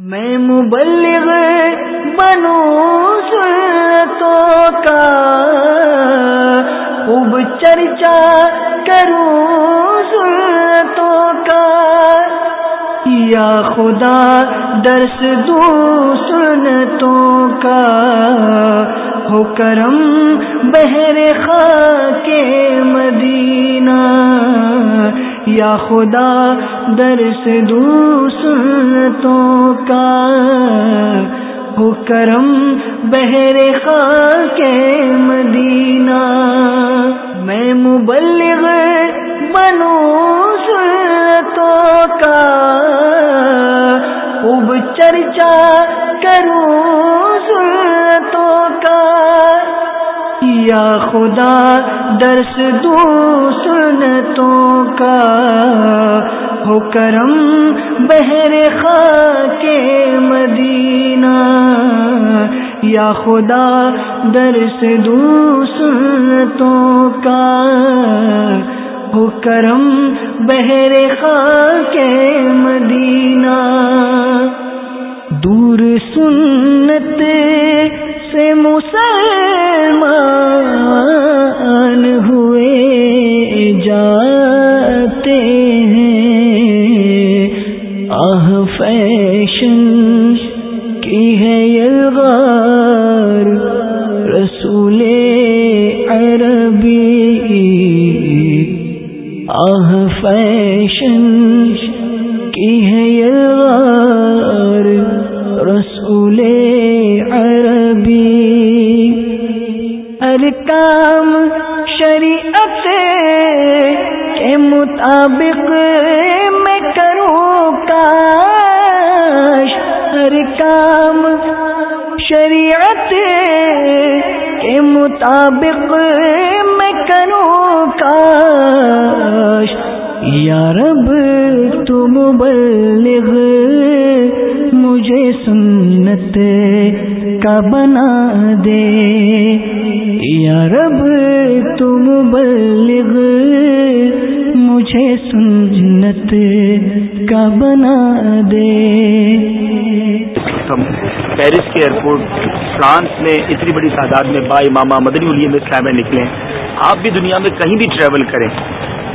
میں مبلغ بنو تو کا خوب چرچا کروں تو کا۔ یا خدا درس دو سنتوں کا۔ ہو کرم بہر خاک کے مدینہ۔ یا خدا درس دو کا ہو کرم بہر خاک کے مدینہ میں مبلغ بنو سنتوں کا خوب چرچا یا خدا، درس دو سنتوں کا ہو کرم بہر خاک مدینہ۔ یا خدا، درس دو سنتوں کا ہو کرم بہر خاک مدینہ۔ دور سنت سے مسلمان آہ فرانس میں اتنی بڑی تعداد میں با امامہ مدنی حلیے میں اسلام نکلیں۔ آپ بھی دنیا میں کہیں بھی ٹریول کریں۔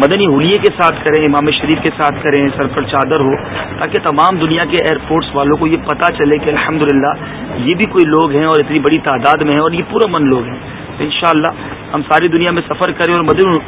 مدنی ہولیے کے ساتھ کریں، امام شریف کے ساتھ کریں، سر پر چادر ہو، تاکہ تمام دنیا کے ایئرپورٹس والوں کو یہ پتہ چلے کہ الحمدللہ یہ بھی کوئی لوگ ہیں اور اتنی بڑی تعداد میں ہیں اور یہ پورا من لوگ ہیں۔ انشاءاللہ ہم ساری دنیا میں سفر کریں اور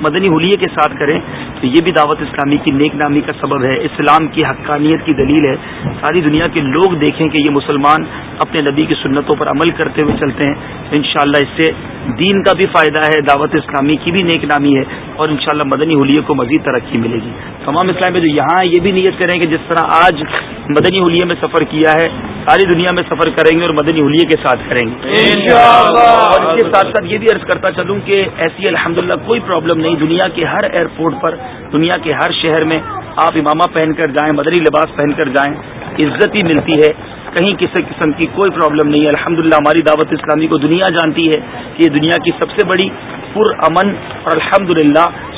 مدنی حلیے کے ساتھ کریں تو یہ بھی دعوت اسلامی کی نیک نامی کا سبب ہے اسلام کی حقانیت کی دلیل ہے۔ ساری دنیا کے لوگ دیکھیں کہ یہ مسلمان اپنے نبی کی سنتوں پر عمل کرتے ہوئے چلتے ہیں۔ انشاءاللہ اس سے دین کا بھی فائدہ ہے دعوت اسلامی کی بھی نیک نامی ہے اور انشاءاللہ مدنی حلیے کو مزید ترقی ملے گی۔ تمام اسلام میں جو یہاں یہ بھی نیت کریں کہ جس طرح آج مدنی حلیے میں سفر کیا ہے ساری دنیا میں سفر کریں گے اور مدنی حلیے کے ساتھ کریں گے۔ اور اس کے ساتھ ساتھ یہ بھی عرض کرتا چلوں کہ ایسی الحمدللہ کوئی پرابلم نہیں۔ دنیا کے ہر ایئرپورٹ پر، دنیا کے ہر شہر میں آپ امامہ پہن کر جائیں، مدری لباس پہن کر جائیں، عزت ہی ملتی ہے۔ کہیں کسی قسم کی کوئی پرابلم نہیں ہے۔ الحمد ہماری دعوت اسلامی کو دنیا جانتی ہے کہ یہ دنیا کی سب سے بڑی پر امن اور الحمد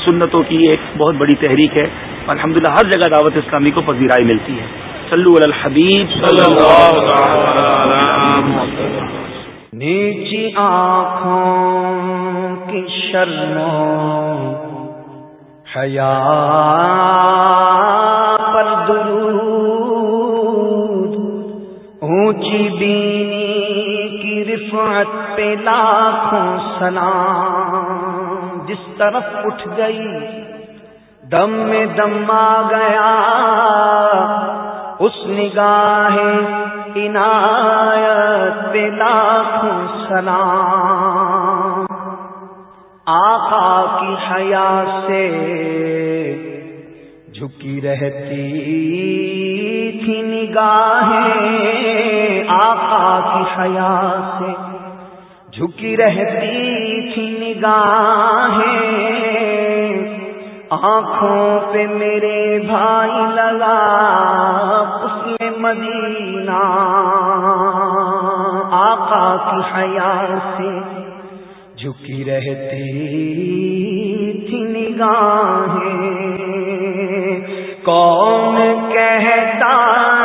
سنتوں کی ایک بہت بڑی تحریک ہے۔ الحمد ہر جگہ دعوت اسلامی کو پذیرائی ملتی ہے۔ صلو علی الحبیب صلی اللہ نیچی آنکھوں کی شرموں حیا پر درود، اونچی بینی کی رفعت پہ لاکھوں سلام، جس طرف اٹھ گئی، دم میں دم آ گیا، اس نگاہ عنایت لاکھوں سلام۔ آقا کی حیا سے جھکی رہتی تھی نگاہیں۔ آقا کی حیا سے جھکی رہتی تھی نگاہیں۔ آنکھوں پہ میرے بھائی لگا، اس میں مدینہ آقا کی حیا سے جھکی رہتی تھی نگاہیں۔ کون کہتا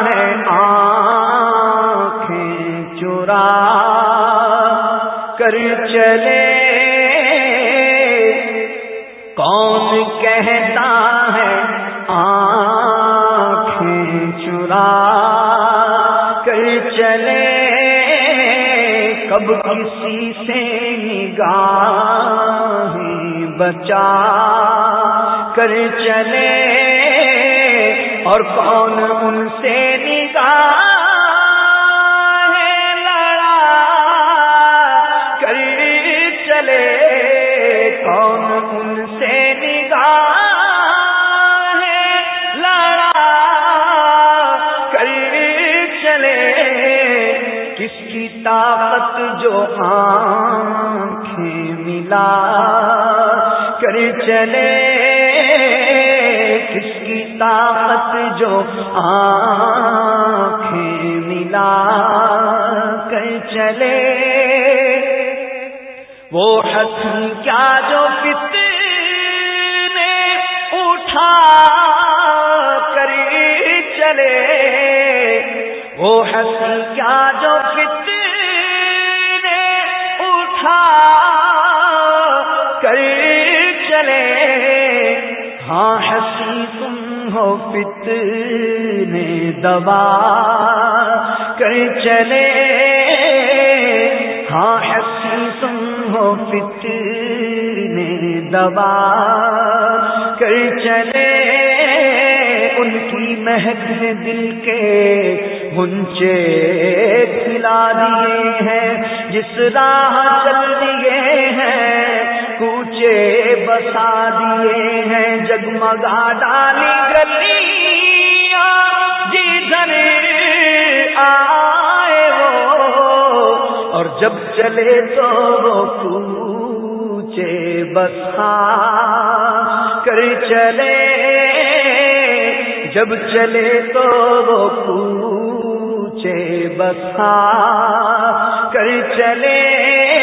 ہے آ چرا کر چلے چلے کب کسی سے نگاہ بچا کر چلے اور کون ان سے نگاہ چلے، کس کی طاقت جو آنکھیں ملا کر چلے؟ وہ حسن کیا جو نے اٹھا کر چلے؟ وہ حسن کیا جو پت چلے۔ ہاں ہسی تم ہو پت نے دبا کر چلے۔ ہاں ہسی تم ہو پت نے دبا کر چلے۔ ان کی مہک دل کے گنچے کھلا دیے ہیں۔ جس راہ چل دیے ہیں کوچے بسا دیے ہیں جگمگا ڈالی گلی۔ جی آئے وہ، اور جب چلے تو وہ کوچے بسا کر چلے۔ جب چلے تو وہ کوچے بسا کر چلے۔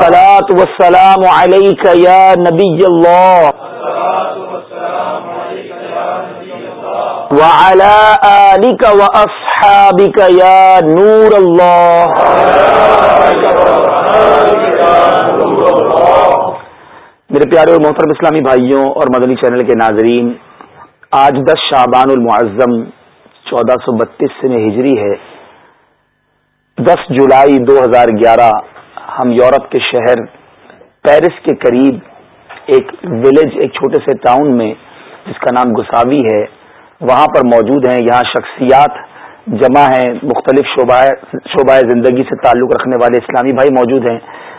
الصلاة والسلام عليك يا نبي الله. وعلى آلك وأصحابك يا نور الله. میرے پیارے اور محترم اسلامی بھائیوں اور مدنی چینل کے ناظرین، آج دس شعبان المعظم چودہ سو بتیس میں ہجری ہے۔ دس جولائی دو ہزار گیارہ ہم یورپ کے شہر پیرس کے قریب ایک ولیج، ایک چھوٹے سے ٹاؤن میں، جس کا نام گساوی ہے، وہاں پر موجود ہیں، یہاں شخصیات جمع ہیں، مختلف شعبہ زندگی سے تعلق رکھنے والے اسلامی بھائی موجود ہیں۔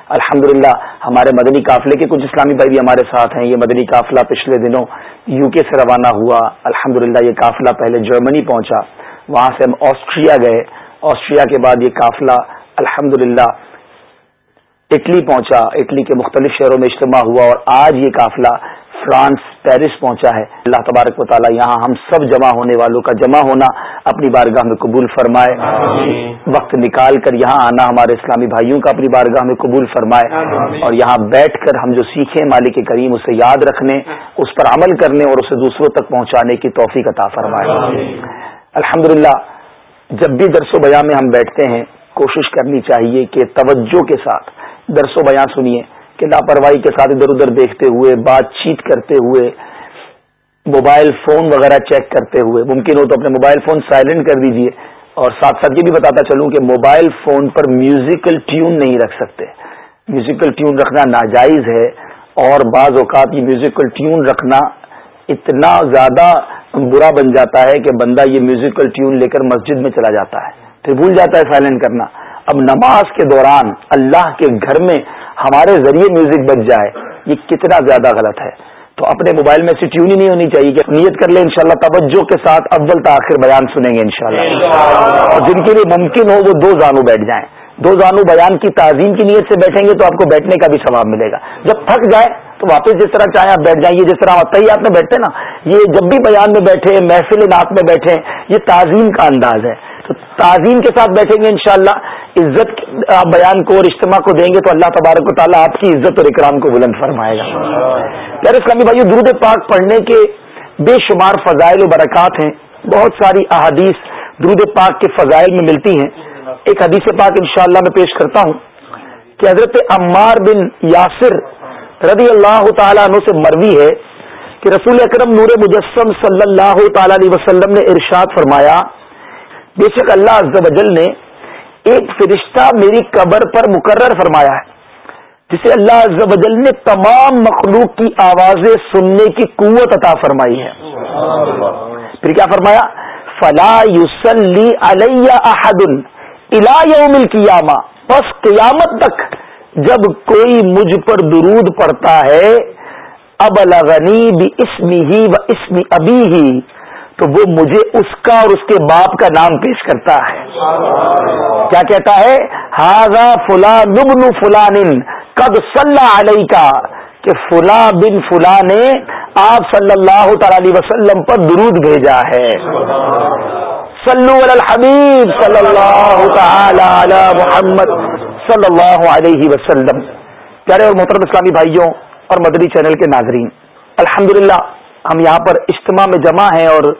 الحمد ہمارے مدنی قافلے کے کچھ اسلامی بھائی بھی ہمارے ساتھ ہیں۔ یہ مدنی قافلہ پچھلے دنوں یو کے سے روانہ ہوا۔ الحمد یہ قافلہ پہلے جرمنی پہنچا۔ وہاں سے ہم آسٹریا گئے۔ آسٹریا کے بعد یہ قافلہ الحمد اٹلی پہنچا اٹلی کے مختلف شہروں میں اجتماع ہوا اور آج یہ قافلہ فرانس پیرس پہنچا ہے۔ اللہ تبارک و تعالیٰ یہاں ہم سب جمع ہونے والوں کا جمع ہونا اپنی بارگاہ میں قبول فرمائے۔ وقت نکال کر یہاں آنا ہمارے اسلامی بھائیوں کا اپنی بارگاہ میں قبول فرمائے۔ اور یہاں بیٹھ کر ہم جو سیکھیں مالک کریم اسے یاد رکھنے اس پر عمل کرنے اور اسے دوسروں تک پہنچانے کی توفیق عطا فرمائے۔ الحمد جب بھی درس و بیاں میں ہم بیٹھتے ہیں کوشش کرنی چاہیے کہ توجہ کے ساتھ درس و بیاں سنیے کہ لاپرواہی کے ساتھ ادھر ادھر دیکھتے ہوئے، بات چیت کرتے ہوئے، موبائل فون وغیرہ چیک کرتے ہوئے، ممکن ہو تو اپنے موبائل فون سائلنٹ کر دیجیے۔ اور ساتھ ساتھ یہ بھی بتاتا چلوں کہ موبائل فون پر میوزیکل ٹیون نہیں رکھ سکتے۔ میوزیکل ٹیون رکھنا ناجائز ہے اور بعض اوقات یہ میوزیکل ٹیون رکھنا اتنا زیادہ برا بن جاتا ہے کہ بندہ یہ میوزیکل ٹیون لے کر مسجد میں چلا جاتا ہے۔ پھر بھول جاتا ہے سائلنٹ کرنا۔ اب نماز کے دوران اللہ کے گھر میں ہمارے ذریعے میوزک بچ جائے، یہ کتنا زیادہ غلط ہے۔ تو اپنے موبائل میں ٹیون ہی نہیں ہونی چاہیے کہ نیت کر لیں انشاءاللہ، توجہ کے ساتھ اول تاخیر بیان سنیں گے انشاءاللہ۔ اور جن کے لیے ممکن ہو وہ دو زانو بیٹھ جائیں۔ دو زانو بیان کی تعظیم کی نیت سے بیٹھیں گے تو آپ کو بیٹھنے کا بھی ثواب ملے گا۔ جب تھک جائے تو واپس جس طرح چاہیں آپ بیٹھ جائیں جس طرح آپ میں بیٹھتے نا، یہ جب بھی بیان میں بیٹھے، محفل نعت میں بیٹھے، یہ تعظیم کا انداز ہے۔ تو تعظیم کے ساتھ بیٹھیں گے انشاءاللہ، عزت آپ بیان کو اور اجتماع کو دیں گے تو اللہ تبارک و تعالیٰ آپ کی عزت اور اکرام کو بلند فرمائے گا۔ یار اسلامی بھائی درود پاک پڑھنے کے بے شمار فضائل و برکات ہیں۔ بہت ساری احادیث درود پاک کے فضائل میں ملتی ہیں۔ ایک حدیث پاک انشاءاللہ میں پیش کرتا ہوں کہ حضرت عمار بن یاسر رضی اللہ تعالیٰ عنہ سے مروی ہے کہ رسول اکرم نور مجسم صلی اللہ تعالی علیہ وسلم نے ارشاد فرمایا بے شک اللہ عز و جل نے ایک فرشتہ میری قبر پر مقرر فرمایا ہے، جسے اللہ عز و جل نے تمام مخلوق کی آوازیں سننے کی قوت عطا فرمائی ہے۔ پھر کیا فرمایا؟ فلا یوسلی علیہ احد الا یوم القیامہ بس قیامت تک جب کوئی مجھ پر درود پڑتا ہے اب الغنی بھی اسمی ہی و اسمی ابھی ہی تو وہ مجھے اس کا اور اس کے باپ کا نام پیش کرتا ہے۔ کیا کہتا ہے؟ ہاضا فلا نبن فلان قد صلی علیہ کا کہ فلاں بن فلاں نے آپ صلی اللہ تعالی وسلم پر درود بھیجا ہے۔ صلو علی الحبیب صلی اللہ تعالی علی محمد صلی اللہ علیہ وسلم۔ پیارے اور محترم اسلامی بھائیوں اور مدری چینل کے ناظرین، الحمدللہ ہم یہاں پر اجتماع میں جمع ہیں اور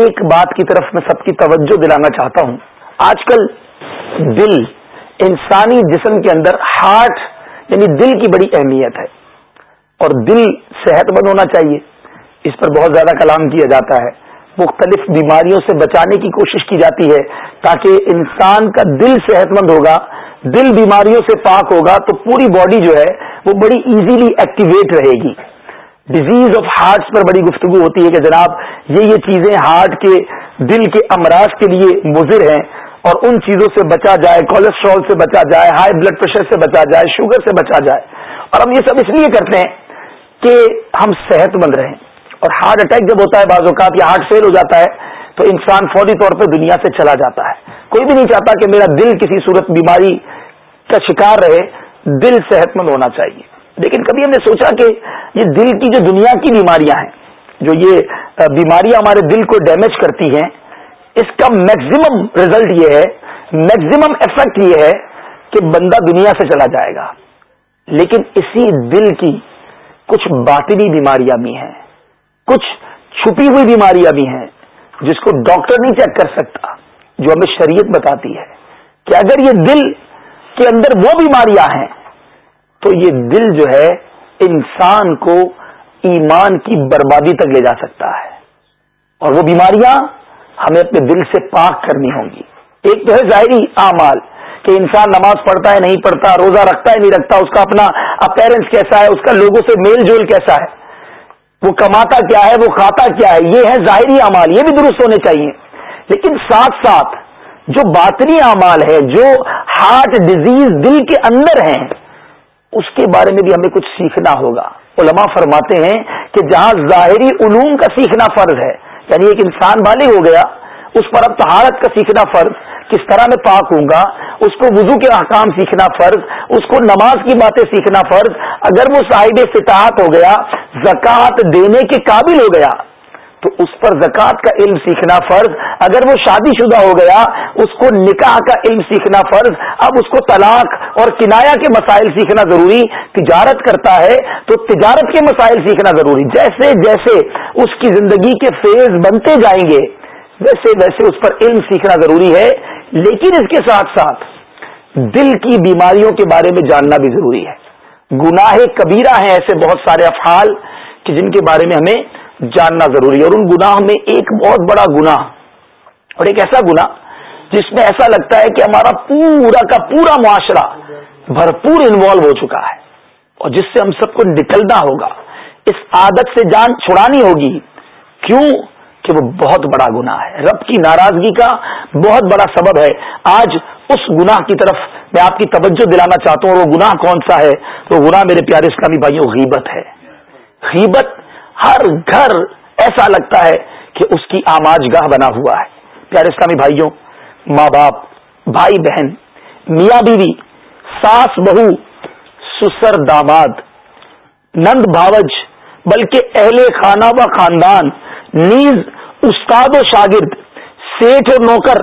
ایک بات کی طرف میں سب کی توجہ دلانا چاہتا ہوں۔ آج کل دل، انسانی جسم کے اندر ہارٹ یعنی دل کی بڑی اہمیت ہے۔ اور دل صحت مند ہونا چاہیے۔ اس پر بہت زیادہ کلام کیا جاتا ہے۔ مختلف بیماریوں سے بچانے کی کوشش کی جاتی ہے۔ تاکہ انسان کا دل صحت مند ہوگا، دل بیماریوں سے پاک ہوگا، تو پوری باڈی جو ہے وہ بڑی ایزیلی ایکٹیویٹ رہے گی۔ ڈیزیز آف ہارٹ پر بڑی گفتگو ہوتی ہے کہ جناب، یہ یہ چیزیں ہارٹ کے دل کے امراض کے لیے مضر ہیں اور ان چیزوں سے بچا جائے کولیسٹرول سے بچا جائے ہائی بلڈ پریشر سے بچا جائے شوگر سے بچا جائے۔ اور ہم یہ سب اس لیے کرتے ہیں کہ ہم صحت مند رہیں۔ اور ہارٹ اٹیک جب ہوتا ہے بعض اوقات یا ہارٹ فیل ہو جاتا ہے تو انسان فوری طور پہ دنیا سے چلا جاتا ہے۔ کوئی بھی نہیں چاہتا کہ میرا دل کسی صورت بیماری کا شکار رہے، دل صحت مند ہونا چاہیے۔ لیکن کبھی ہم نے سوچا کہ یہ دل کی جو دنیا کی بیماریاں ہیں، جو یہ بیماریاں ہمارے دل کو ڈیمیج کرتی ہیں، اس کا میکزیمم ریزلٹ یہ ہے میکزیمم افیکٹ یہ ہے کہ بندہ دنیا سے چلا جائے گا۔ لیکن اسی دل کی کچھ باطنی بیماریاں بھی ہیں، کچھ چھپی ہوئی بیماریاں بھی ہیں، جس کو ڈاکٹر نہیں چیک کر سکتا، جو ہمیں شریعت بتاتی ہے کہ اگر یہ دل کے اندر وہ بیماریاں ہیں تو یہ دل جو ہے انسان کو ایمان کی بربادی تک لے جا سکتا ہے۔ اور وہ بیماریاں ہمیں اپنے دل سے پاک کرنی ہوں گی۔ ایک تو ہے ظاہری اعمال کہ انسان نماز پڑھتا ہے، نہیں پڑھتا، روزہ رکھتا ہے، نہیں رکھتا، اس کا اپنا اپیرنس کیسا ہے، اس کا لوگوں سے میل جول کیسا ہے، وہ کماتا کیا ہے، وہ کھاتا کیا ہے، یہ ہے ظاہری اعمال، یہ بھی درست ہونے چاہیے۔ لیکن ساتھ ساتھ جو باطنی اعمال ہے جو ہارٹ ڈیزیز دل کے اندر ہیں اس کے بارے میں بھی ہمیں کچھ سیکھنا ہوگا۔ علماء فرماتے ہیں کہ جہاں ظاہری علوم کا سیکھنا فرض ہے یعنی ایک انسان بالغ ہو گیا، اس پر اب تہارت کا سیکھنا فرض، کس طرح میں پاک ہوں گا، اس کو وضو کے احکام سیکھنا فرض، اس کو نماز کی باتیں سیکھنا فرض۔ اگر وہ صاحب فتاحت ہو گیا، زکوٰۃ دینے کے قابل ہو گیا تو اس پر زکوٰۃ کا علم سیکھنا فرض۔ اگر وہ شادی شدہ ہو گیا، اس کو نکاح کا علم سیکھنا فرض۔ اب اس کو طلاق اور کنایا کے مسائل سیکھنا ضروری۔ تجارت کرتا ہے تو تجارت کے مسائل سیکھنا ضروری۔ جیسے جیسے اس کی زندگی کے فیز بنتے جائیں گے، ویسے ویسے اس پر علم سیکھنا ضروری ہے۔ لیکن اس کے ساتھ ساتھ دل کی بیماریوں کے بارے میں جاننا بھی ضروری ہے۔ گناہ کبیرہ ہیں ایسے بہت سارے افعال کہ جن کے بارے میں ہمیں جاننا ضروری ہے اور ان گناہ میں ایک بہت بڑا گناہ اور ایک ایسا گناہ جس میں ایسا لگتا ہے کہ ہمارا پورا کا پورا معاشرہ بھرپور انوالو ہو چکا ہے اور جس سے ہم سب کو نکلنا ہوگا، اس عادت سے جان چھڑانی ہوگی، کیوں؟ کہ وہ بہت بڑا گناہ ہے۔ رب کی ناراضگی کا بہت بڑا سبب ہے۔ آج اس گناہ کی طرف میں آپ کی توجہ دلانا چاہتا ہوں اور وہ گناہ کون سا ہے؟ وہ گناہ میرے پیارے اسلامی بھائیوں، غیبت ہے۔ غیبت ہر گھر ایسا لگتا ہے کہ اس کی آماج گاہ بنا ہوا ہے۔ پیارے اسلامی بھائیوں، ماں باپ، بھائی بہن، میاں بیوی، ساس بہو، سسر داماد، نند بھاوج، بلکہ اہل خانہ و خاندان، نیز استاد و شاگرد، سیٹھ و نوکر،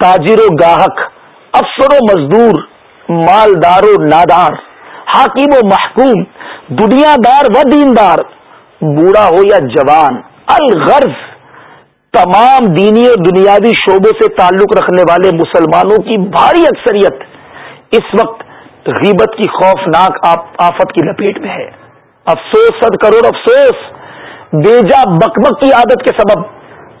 تاجر و گاہک، افسر و مزدور، مالدار و نادار، حاکم و محکوم دنیا دار و دیندار، بوڑھا ہو یا جوان، الغرض تمام دینی اور دنیاوی شعبوں سے تعلق رکھنے والے مسلمانوں کی بھاری اکثریت اس وقت غیبت کی خوفناک آفت کی لپیٹ میں ہے۔ افسوس، صد کروڑ افسوس بیجا بکبک کی عادت کے سبب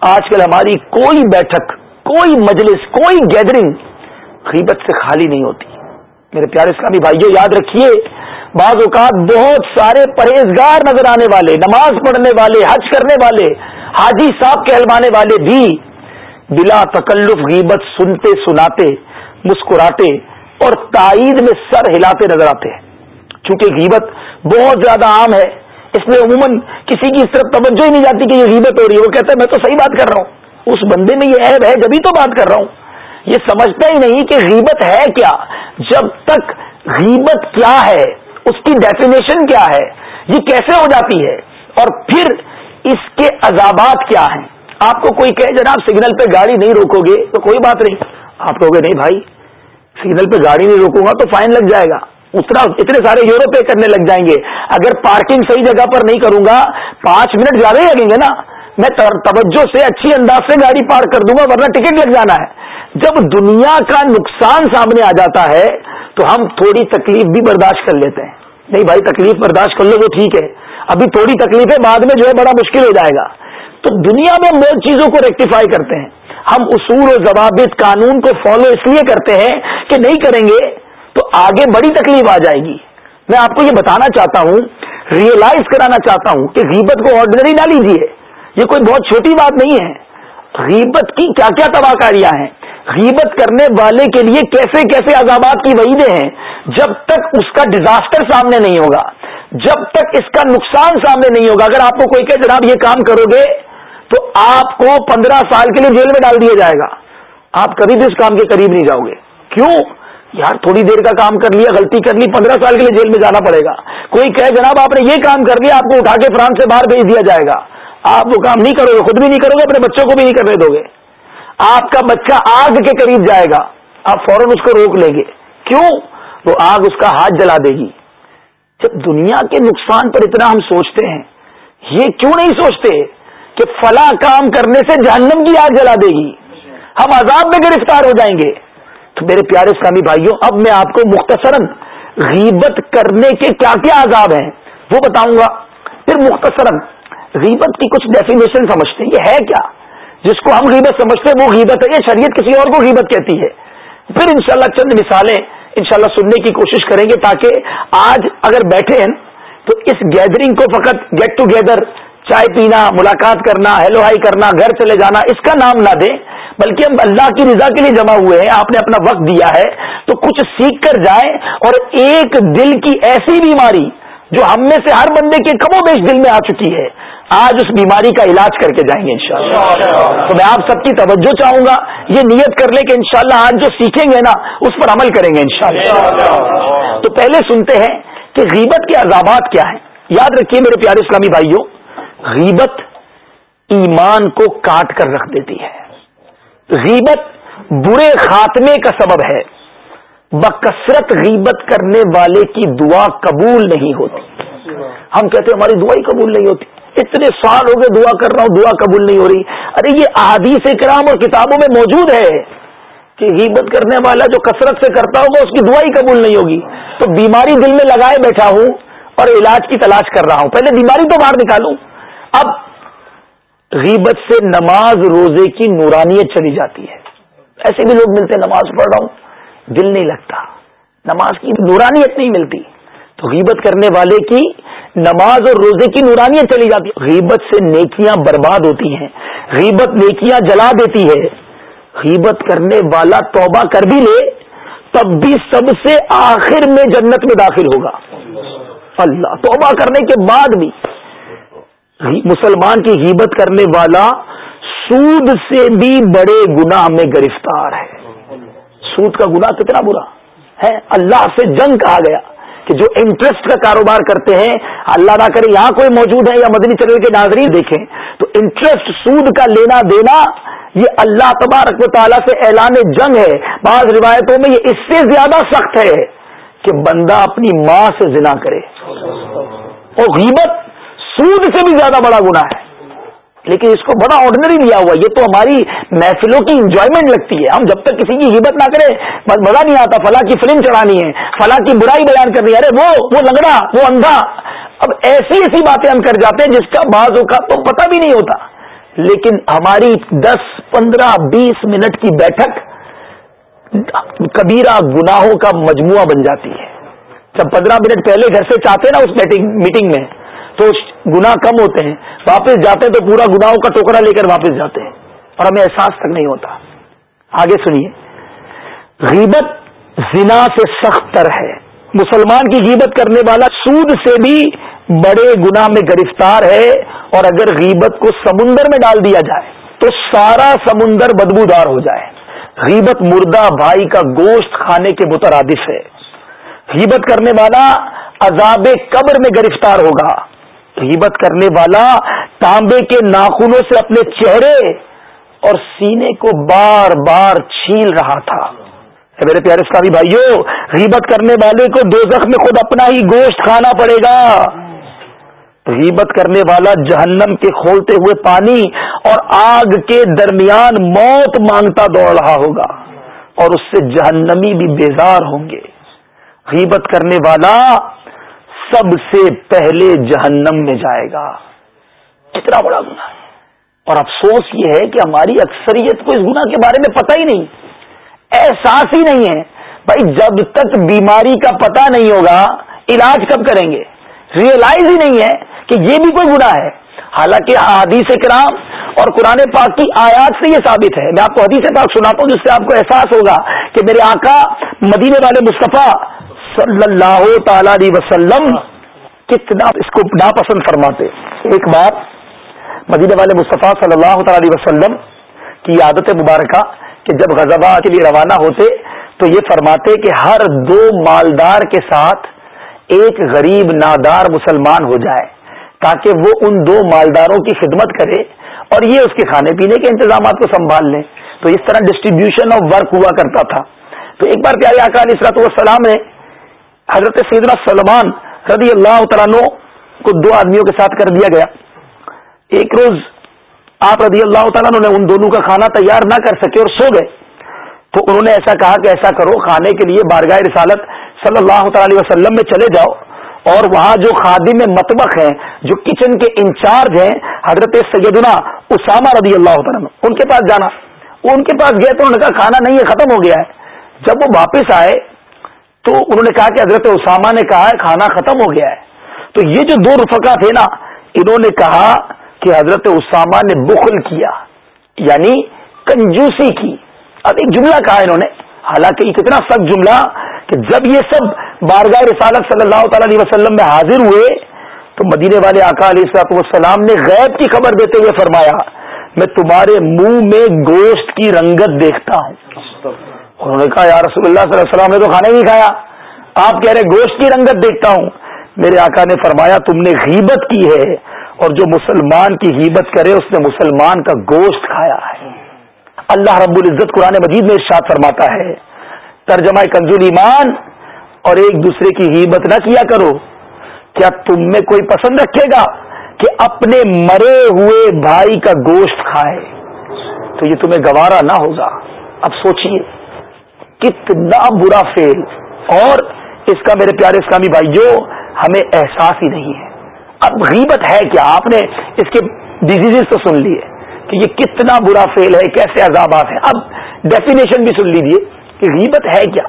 آج کل ہماری کوئی بیٹھک، کوئی مجلس، کوئی گیدرنگ غیبت سے خالی نہیں ہوتی۔ میرے پیارے اسلامی بھائیوں یاد رکھیے بعض اوقات بہت سارے پرہیزگار نظر آنے والے، نماز پڑھنے والے، حج کرنے والے، حاجی صاحب کہلوانے والے بھی بلا تکلف، غیبت سنتے سناتے، مسکراتے اور تائید میں سر ہلاتے نظر آتے ہیں۔ چونکہ غیبت بہت زیادہ عام ہے، اس میں عموماً کسی کی اس طرف توجہ ہی نہیں جاتی کہ یہ غیبت ہو رہی ہے۔ وہ کہتا ہے، میں تو صحیح بات کر رہا ہوں۔ اس بندے میں یہ عیب ہے، جبھی تو بات کر رہا ہوں۔ یہ سمجھتا ہی نہیں کہ غیبت ہے کیا، جب تک غیبت کیا ہے۔ اس کی ڈیفینیشن کیا ہے؟ یہ کیسے ہو جاتی ہے؟ اور پھر اس کے عذابات کیا ہیں؟ آپ کو کوئی کہے جناب سگنل پہ گاڑی نہیں روکو گے تو کوئی بات نہیں۔ آپ کہو گے نہیں بھائی سگنل پہ گاڑی نہیں روکوں گا تو فائن لگ جائے گا۔ اتنا اتنے سارے یورو پے کرنے لگ جائیں گے۔ اگر پارکنگ صحیح جگہ پر نہیں کروں گا، پانچ منٹ زیادہ ہی لگیں گے نا۔ میں توجہ سے اچھی انداز سے گاڑی پارک کر دوں گا، ورنہ ٹکٹ لگ جانا ہے۔ جب دنیا کا نقصان سامنے آ جاتا ہے تو ہم تھوڑی تکلیف بھی برداشت کر لیتے ہیں۔ نہیں بھائی، تکلیف برداشت کر لو، وہ ٹھیک ہے۔ ابھی تھوڑی تکلیفیں بعد میں جو ہے بڑا مشکل ہو جائے گا۔ تو دنیا میں ہم بہت چیزوں کو ریکٹیفائی کرتے ہیں۔ ہم اصول و ضوابط، قانون کو فالو اس لیے کرتے ہیں کہ نہیں کریں گے تو آگے بڑی تکلیف آ جائے گی۔ میں آپ کو یہ بتانا چاہتا ہوں ریئلائز کرانا چاہتا ہوں کہ غیبت کو آرڈنری نہ لیجیے یہ کوئی بہت چھوٹی بات نہیں ہے۔ غیبت کی کیا کیا تباہ کاریاں ہیں؟ غیبت کرنے والے کے لیے کیسے کیسے عذابات کی وعیدیں ہیں؟ جب تک اس کا ڈیزاسٹر سامنے نہیں ہوگا، جب تک اس کا نقصان سامنے نہیں ہوگا، اگر آپ کو کوئی کہ جناب یہ کام کرو گے، تو آپ کو پندرہ سال کے لیے جیل میں ڈال دیا جائے گا۔ آپ کبھی بھی اس کام کے قریب نہیں جاؤ گے۔ کیوں؟ یار تھوڑی دیر کا کام کر لیا، غلطی کر لی، پندرہ سال کے لیے جیل میں جانا پڑے گا۔ کوئی کہے جناب آپ نے یہ کام کر لیا، آپ کو اٹھا کے فرانس سے باہر بھیج دیا جائے گا۔ آپ وہ کام نہیں کرو گے، خود بھی نہیں کرو گے، اپنے بچوں کو بھی نہیں کرنے دو گے۔ آپ کا بچہ آگ کے قریب جائے گا، آپ فوراً اس کو روک لیں گے۔ کیوں؟ وہ آگ اس کا ہاتھ جلا دے گی۔ جب دنیا کے نقصان پر اتنا ہم سوچتے ہیں، یہ کیوں نہیں سوچتے کہ فلاں کام کرنے سے جہنم کی آگ جلا دے گی؟ ہم عذاب میں گرفتار ہو جائیں گے۔ تو میرے پیارے اسلامی بھائیوں، اب میں آپ کو مختصراً غیبت کرنے کے کیا کیا عذاب ہیں وہ بتاؤں گا۔ پھر مختصراً غیبت کی کچھ ڈیفینیشن سمجھتے ہیں، یہ ہے کیا؟ جس کو ہم غیبت سمجھتے ہیں، وہ غیبت ہے۔ یہ شریعت کسی اور کو غیبت کہتی ہے۔ پھر انشاءاللہ چند مثالیں انشاءاللہ سننے کی کوشش کریں گے تاکہ آج اگر بیٹھے ہیں تو اس گیدرنگ کو فقط گیٹ ٹوگیدر چائے پینا، ملاقات کرنا ہیلو ہائی کرنا، گھر چلے جانا، اس کا نام نہ دیں۔ بلکہ ہم اللہ کی رضا کے لیے جمع ہوئے ہیں، آپ نے اپنا وقت دیا ہے۔ تو کچھ سیکھ کر جائیں اور ایک دل کی ایسی بیماری جو ہم میں سے ہر بندے کے کم و بیش دل میں آ چکی ہے۔ آج اس بیماری کا علاج کر کے جائیں گے انشاءاللہ۔ تو میں آپ سب کی توجہ چاہوں گا، یہ نیت کر لے کہ انشاءاللہ آج جو سیکھیں گے نا، اس پر عمل کریں گے انشاءاللہ۔ تو پہلے سنتے ہیں کہ غیبت کے عذابات کیا ہیں۔ یاد رکھیے میرے پیارے اسلامی بھائیوں، غیبت ایمان کو کاٹ کر رکھ دیتی ہے۔ غیبت برے خاتمے کا سبب ہے۔ بکثرت غیبت کرنے والے کی دعا قبول نہیں ہوتی۔ ہم کہتے ہیں ہماری دعا ہی قبول نہیں ہوتی۔ اتنے سال ہو گئے دعا کر رہا ہوں، دعا قبول نہیں ہو رہی۔ ارے، یہ احادیث کرام اور کتابوں میں موجود ہے کہ غیبت کرنے والا جو کثرت سے کرتا ہوگا، اس کی دعا ہی قبول نہیں ہوگی۔ تو بیماری دل میں لگائے بیٹھا ہوں اور علاج کی تلاش کر رہا ہوں۔ پہلے بیماری تو باہر نکالوں۔ اب غیبت سے نماز روزے کی نورانیت چلی جاتی ہے۔ ایسے بھی لوگ ملتے، نماز پڑھ رہا ہوں، دل نہیں لگتا۔ نماز کی نورانیت نہیں ملتی۔ تو غیبت کرنے والے کی نماز اور روزے کی نورانیت چلی جاتی ہے غیبت سے نیکیاں برباد ہوتی ہیں۔ غیبت نیکیاں جلا دیتی ہے۔ غیبت کرنے والا توبہ کر بھی لے، تب بھی سب سے آخر میں جنت میں داخل ہوگا۔ اللہ، توبہ کرنے کے بعد بھی۔ مسلمان کی غیبت کرنے والا سود سے بھی بڑے گناہ میں گرفتار ہے۔ سود کا گناہ کتنا برا ہے۔ اللہ سے جنگ کہا گیا۔ کہ جو انٹرسٹ کا کاروبار کرتے ہیں، اللہ نہ کرے یہاں کوئی موجود ہے یا مدنی چلے کے ناظرین دیکھیں، تو انٹرسٹ سود کا لینا دینا، یہ اللہ تبارک و تعالیٰ سے اعلان جنگ ہے۔ بعض روایتوں میں یہ اس سے زیادہ سخت ہے کہ بندہ اپنی ماں سے زنا کرے۔ اور غیبت سود سے بھی زیادہ بڑا گنا ہے۔ لیکن اس کو بڑا آرڈنری لیا ہوا یہ تو ہماری محفلوں کی انجوائمنٹ لگتی ہے۔ ہم جب تک کسی کی ہمت نہ کریں مزہ نہیں آتا فلاں کی فلم چڑھانی ہے، فلاں کی برائی بیان کرنی ہے۔ ارے وہ وہ لگڑا وہ اندھا۔ اب ایسی ایسی باتیں ہم کر جاتے ہیں جس کا بعض کا تو پتہ بھی نہیں ہوتا۔ لیکن ہماری دس، پندرہ، بیس منٹ کی بیٹھک کبیرہ گناہوں کا مجموعہ بن جاتی ہے۔ جب پندرہ منٹ پہلے گھر سے چاہتے نا اس میٹنگ میں تو گنا کم ہوتے ہیں، واپس جاتے ہیں تو پورا گناہوں کا ٹوکرا لے کر واپس جاتے ہیں۔ اور ہمیں احساس تک نہیں ہوتا۔ آگے سنیے۔ غیبت زنا سے سخت تر ہے۔ مسلمان کی غیبت کرنے والا سود سے بھی بڑے گنا میں گرفتار ہے۔ اور اگر غیبت کو سمندر میں ڈال دیا جائے، تو سارا سمندر بدبودار ہو جائے۔ غیبت مردہ بھائی کا گوشت کھانے کے مترادف ہے۔ غیبت کرنے والا عذاب قبر میں گرفتار ہوگا۔ غیبت کرنے والا تانبے کے ناخنوں سے اپنے چہرے اور سینے کو بار بار چھیل رہا تھا۔ میرے پیارے اسلامی بھائیوں، غیبت کرنے والے کو دو میں خود اپنا ہی گوشت کھانا پڑے گا۔ غیبت کرنے والا جہنم کے کھولتے ہوئے پانی اور آگ کے درمیان موت مانگتا دوڑ رہا ہوگا اور اس سے جہنمی بھی بیزار ہوں گے۔ غیبت کرنے والا سب سے پہلے جہنم میں جائے گا۔ کتنا بڑا گنا ہے۔ اور افسوس یہ ہے کہ ہماری اکثریت کو اس گنا کے بارے میں پتہ ہی نہیں۔ احساس ہی نہیں ہے۔ بھائی جب تک بیماری کا پتہ نہیں ہوگا، علاج کب کریں گے؟ ریئلائز ہی نہیں ہے کہ یہ بھی کوئی گنا ہے۔ حالانکہ حدیث کرام اور قرآن پاک کی آیات سے یہ ثابت ہے۔ میں آپ کو حدیث پاک سناتا ہوں جس سے آپ کو احساس ہوگا کہ میرے آقا مدینے والے مصطفیٰ صلی اللہ تعالی علیہ وسلم کتنا اس کو ناپسند فرماتے ایک بار مدینہ والے مصطفیٰ صلی اللہ تعالی علیہ وسلم کی عادت مبارکہ کہ جب غزبہ کے لیے روانہ ہوتے تو یہ فرماتے کہ ہر دو مالدار کے ساتھ ایک غریب نادار مسلمان ہو جائے تاکہ وہ ان دو مالداروں کی خدمت کرے اور یہ اس کے کھانے پینے کے انتظامات کو سنبھال لیں۔ تو اس طرح ڈسٹریبیوشن آف ورک ہوا کرتا تھا۔ تو ایک بار پیارے آکا علیہ اسرات والسلام نے حضرت سیدنا سلمان رضی اللہ تعالیٰ کو دو آدمیوں کے ساتھ کر دیا گیا۔ ایک روز آپ رضی اللہ تعالیٰ نے ان دونوں کا کھانا تیار نہ کر سکے اور سو گئے۔ تو انہوں نے ایسا کہا کہ ایسا کرو، کھانے کے لیے بارگاہ رسالت صلی اللہ تعالی وسلم میں چلے جاؤ۔ اور وہاں جو خادم مطبخ ہیں، جو کچن کے انچارج ہیں، حضرت سیدنا اسامہ رضی اللہ تعالیٰ ان کے پاس جانا۔ وہ ان کے پاس گئے تو انہوں نے کہا، کھانا نہیں ہے، ختم ہو گیا ہے۔ جب وہ واپس آئے تو انہوں نے کہا کہ حضرت اسامہ نے کہا ہے کھانا ختم ہو گیا ہے۔ تو یہ جو دو رفقا تھے نا، انہوں نے کہا کہ حضرت اسامہ نے بخل کیا یعنی کنجوسی کی۔ اب ایک جملہ کہا انہوں نے، حالانکہ یہ کتنا سخت جملہ کہ جب یہ سب بارگاہ رسالت صلی اللہ تعالی علیہ وسلم میں حاضر ہوئے، تو مدینے والے آقا علیہ السلاط والسلام نے غیب کی خبر دیتے ہوئے فرمایا، میں تمہارے منہ میں گوشت کی رنگت دیکھتا ہوں۔ انہوں نے کہا، یا رسول اللہ صلی اللہ علیہ وسلم نے تو کھانا نہیں کھایا. آپ کہہ رہے گوشت کی رنگت دیکھتا ہوں. میرے آقا نے فرمایا، تم نے غیبت کی ہے اور جو مسلمان کی غیبت کرے، اس نے مسلمان کا گوشت کھایا ہے. اللہ رب العزت قرآن مجید میں ارشاد فرماتا ہے، ترجمہ کنزول ایمان اور ایک دوسرے کی غیبت نہ کیا کرو. کیا تم میں کوئی پسند رکھے گا کہ اپنے مرے ہوئے بھائی کا گوشت کھائے؟ تو یہ تمہیں گوارا نہ ہوگا۔ اب سوچئے۔ کتنا برا فیل اور اس کا میرے پیارے اسلامی بھائیوں ہمیں احساس ہی نہیں ہے۔ اب غیبت ہے کیا؟ آپ نے اس کے ڈیزیز تو سن لیے کہ یہ کتنا برا فیل ہے، کیسے عذابات ہیں۔ اب ڈیفینیشن بھی سن لیجیے کہ غیبت ہے کیا؟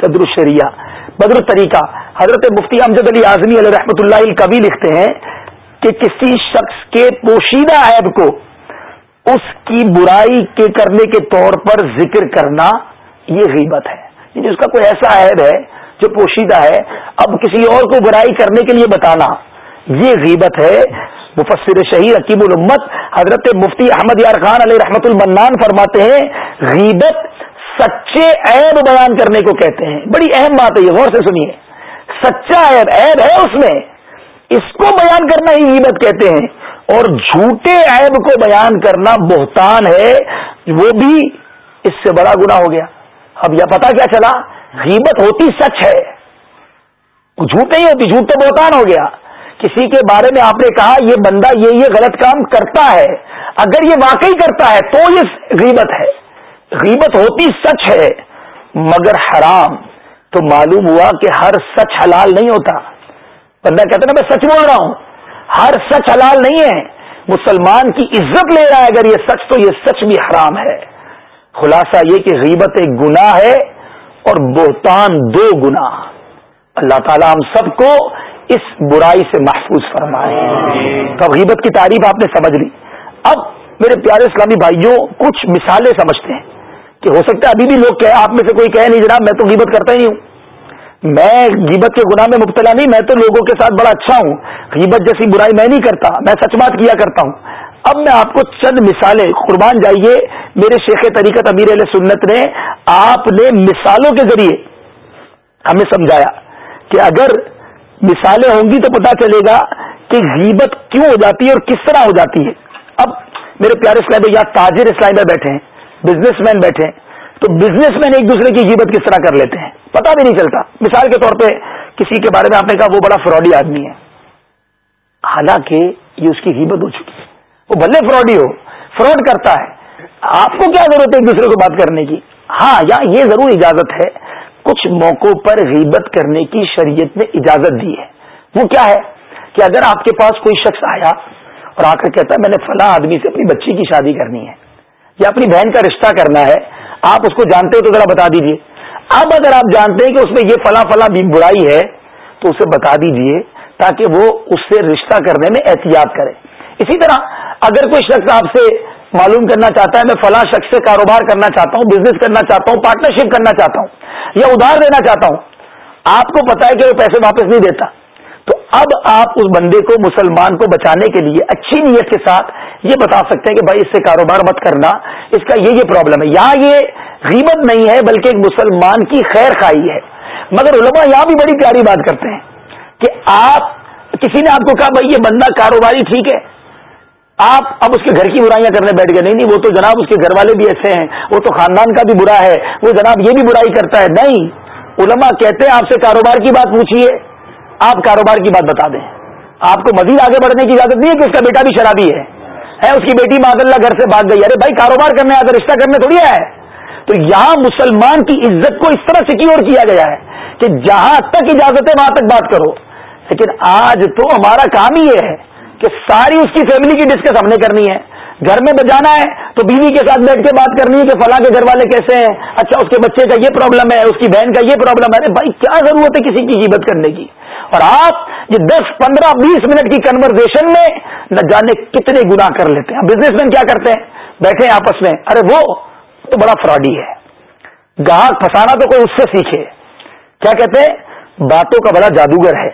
صدر الشریعہ، بدر طریقہ حضرت مفتی امجد علی اعظمی علیہ رحمۃ اللہ کبھی لکھتے ہیں کہ کسی شخص کے پوشیدہ عیب کو اس کی برائی کے کرنے کے طور پر ذکر کرنا یہ غیبت ہے۔ یعنی اس کا کوئی ایسا عیب ہے جو پوشیدہ ہے۔ اب کسی اور کو برائی کرنے کے لیے بتانا۔ یہ غیبت ہے۔ مفسر شہید عقیب الامت حضرت مفتی احمد یار خان علیہ رحمت المنان فرماتے ہیں، غیبت سچے عیب بیان کرنے کو کہتے ہیں۔ بڑی اہم بات ہے یہ، غور سے سنیے۔ سچا عیب عیب ہے اس میں۔ اس کو بیان کرنا ہی غیبت کہتے ہیں۔ اور جھوٹے عیب کو بیان کرنا بہتان ہے۔ وہ بھی اس سے بڑا گنا ہو گیا۔ اب یہ پتا کیا چلا؟ غیبت ہوتی سچ ہے۔ جھوٹ نہیں ہوتی جھوٹ تو بہتان ہو گیا۔ کسی کے بارے میں آپ نے کہا، یہ بندہ یہ یہ غلط کام کرتا ہے۔ اگر یہ واقعی کرتا ہے تو یہ غیبت ہے۔ غیبت ہوتی سچ ہے، مگر حرام۔ تو معلوم ہوا کہ ہر سچ حلال نہیں ہوتا۔ بندہ کہتا نا، میں سچ بول رہا ہوں۔ ہر سچ حلال نہیں ہے۔ مسلمان کی عزت لے رہا ہے، اگر یہ سچ تو یہ سچ بھی حرام ہے۔ خلاصہ یہ کہ غیبت ایک گنا ہے اور بہتان دو گنا اللہ تعالیٰ ہم سب کو اس برائی سے محفوظ فرمائے۔ تو غیبت کی تعریف آپ نے سمجھ لی۔ اب میرے پیارے اسلامی بھائیوں کچھ مثالیں سمجھتے ہیں کہ ہو سکتا ہے ابھی بھی لوگ کہ آپ میں سے کوئی کہے نہیں جناب میں تو غیبت کرتا ہی ہوں۔ میں غیبت کے گناہ میں مبتلا نہیں میں تو لوگوں کے ساتھ بڑا اچھا ہوں۔ غیبت جیسی برائی میں نہیں کرتا میں سچ بات کیا کرتا ہوں۔ اب میں آپ کو چند مثالیں، قربان جائیے، میرے شیخ طریقت امیر علیہ سنت نے آپ نے مثالوں کے ذریعے ہمیں سمجھایا کہ اگر مثالیں ہوں گی تو پتا چلے گا کہ غیبت کیوں ہو جاتی ہے اور کس طرح ہو جاتی ہے۔ اب میرے پیارے اسلام یا تاجر اسلام میں بیٹھے ہیں بزنس مین بیٹھے ہیں، تو بزنس مین ایک دوسرے کی غیبت کس طرح کر لیتے ہیں؟ پتا بھی نہیں چلتا۔ مثال کے طور پہ کسی کے بارے میں آپ نے کہا وہ بڑا فراڈی آدمی ہے۔ حالانکہ یہ اس کی غیبت ہو چکی وہ بھلے فراڈی ہو فراڈ کرتا ہے۔ آپ کو کیا ضرورت ہے ایک دوسرے کو بات کرنے کی؟ ہاں یا یہ ضرور اجازت ہے، کچھ موقعوں پر غیبت کرنے کی شریعت نے اجازت دی ہے۔ وہ کیا ہے؟ کہ اگر آپ کے پاس کوئی شخص آیا اور آ کر کہتا ہے، میں نے فلاں آدمی سے اپنی بچی کی شادی کرنی ہے یا اپنی بہن کا رشتہ کرنا ہے، آپ اس کو جانتے ہو تو ذرا بتا دیجیے۔ اب اگر آپ جانتے ہیں کہ اس میں یہ فلاں فلاں برائی ہے، تو اسے بتا دیجیے تاکہ وہ اس سے رشتہ کرنے میں احتیاط کرے۔ اسی طرح اگر کوئی شخص آپ سے معلوم کرنا چاہتا ہے، میں فلاں شخص سے کاروبار کرنا چاہتا ہوں بزنس کرنا چاہتا ہوں پارٹنرشپ کرنا چاہتا ہوں، یا ادھار دینا چاہتا ہوں، آپ کو پتا ہے کہ وہ پیسے واپس نہیں دیتا۔ تو اب آپ اس بندے کو، مسلمان کو بچانے کے لیے اچھی نیت کے ساتھ یہ بتا سکتے ہیں کہ بھائی اس سے کاروبار مت کرنا، اس کا یہ یہ پرابلم ہے۔ یہاں یہ غیبت نہیں ہے، بلکہ ایک مسلمان کی خیر خائی ہے۔ مگر علماء یہاں بھی بڑی پیاری بات کرتے ہیں کہ آپ، کسی نے آپ کو کہا، بھائی یہ بندہ کاروباری ٹھیک ہے آپ اب اس کے گھر کی برائیاں کرنے بیٹھ گئے، نہیں نہیں، وہ تو جناب اس کے گھر والے بھی ایسے ہیں، وہ تو خاندان کا بھی برا ہے، وہ جناب یہ بھی برائی کرتا ہے، نہیں، علماء کہتے ہیں آپ سے کاروبار کی بات پوچھیے آپ کاروبار کی بات بتا دیں۔ آپ کو مزید آگے بڑھنے کی اجازت نہیں ہے کہ اس کا بیٹا بھی شرابی ہے۔ اس کی بیٹی ماد اللہ گھر سے بھاگ گئی۔ ارے بھائی، کاروبار کرنے آگے رشتہ کرنے تھوڑی آیا ہے۔ تو یہاں مسلمان کی عزت کو اس طرح سیکیور کیا گیا ہے کہ جہاں تک اجازت ہے، وہاں تک بات کرو۔ لیکن آج تو ہمارا کام ہی یہ ہے کہ ساری اس کی فیملی کی ڈسکس ہم نے کرنی ہے۔ گھر میں بجانا ہے، تو بیوی کے ساتھ بیٹھ کے بات کرنی ہے کہ فلاں کے گھر والے کیسے ہیں۔ اچھا اس کے بچے کا یہ پرابلم ہے، اس کی بہن کا یہ پرابلم ہے۔ ارے بھائی، کیا ضرورت ہے کسی کی قیمت کرنے کی؟ اور آپ یہ دس، پندرہ، بیس منٹ کی کنورزیشن میں نہ جانے کتنے گنا کر لیتے ہیں۔ بزنس مین کیا کرتے ہیں؟ بیٹھے آپس میں۔ ارے وہ تو بڑا فراڈی ہے۔ گاہک پھنسانا تو کوئی اس سے سیکھے۔ کیا کہتے ہیں؟ باتوں کا بڑا جادوگر ہے۔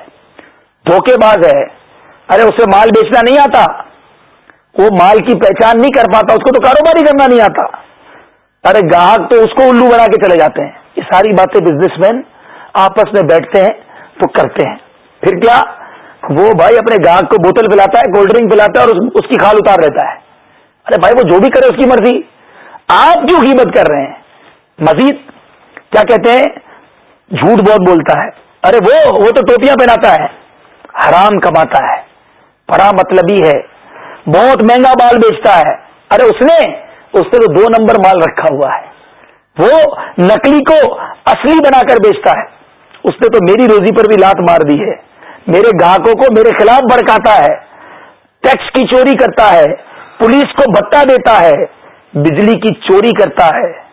دھوکے باز ہے۔ ارے اسے مال بیچنا نہیں آتا۔ وہ مال کی پہچان نہیں کر پاتا، اس کو تو کاروبار ہی کرنا نہیں آتا۔ ارے، گاہک تو اس کو الو بنا کے چلے جاتے ہیں۔ یہ ساری باتیں بزنس مین آپس میں بیٹھتے ہیں تو کرتے ہیں۔ پھر کیا؟ وہ بھائی اپنے گاہک کو بوتل پلاتا ہے، کولڈ ڈرنک پلاتا ہے اور اس کی کھال اتار لیتا ہے۔ ارے بھائی، وہ جو بھی کرے، اس کی مرضی۔ آپ کیوں قیمت کر رہے ہیں؟ مزید کیا کہتے ہیں؟ جھوٹ بہت بولتا ہے۔ ارے، وہ وہ تو ٹوپیاں پہناتا ہے۔ حرام کماتا ہے۔ بڑا مطلبی ہے۔ بہت مہنگا مال بیچتا ہے۔ ارے اس نے اس نے تو دو نمبر مال رکھا ہوا ہے۔ وہ نکلی کو اصلی بنا کر بیچتا ہے۔ اس نے تو میری روزی پر بھی لات مار دی ہے۔ میرے گاہکوں کو میرے خلاف بڑکاتا ہے۔ ٹیکس کی چوری کرتا ہے۔ پولیس کو بتا دیتا ہے۔ بجلی کی چوری کرتا ہے۔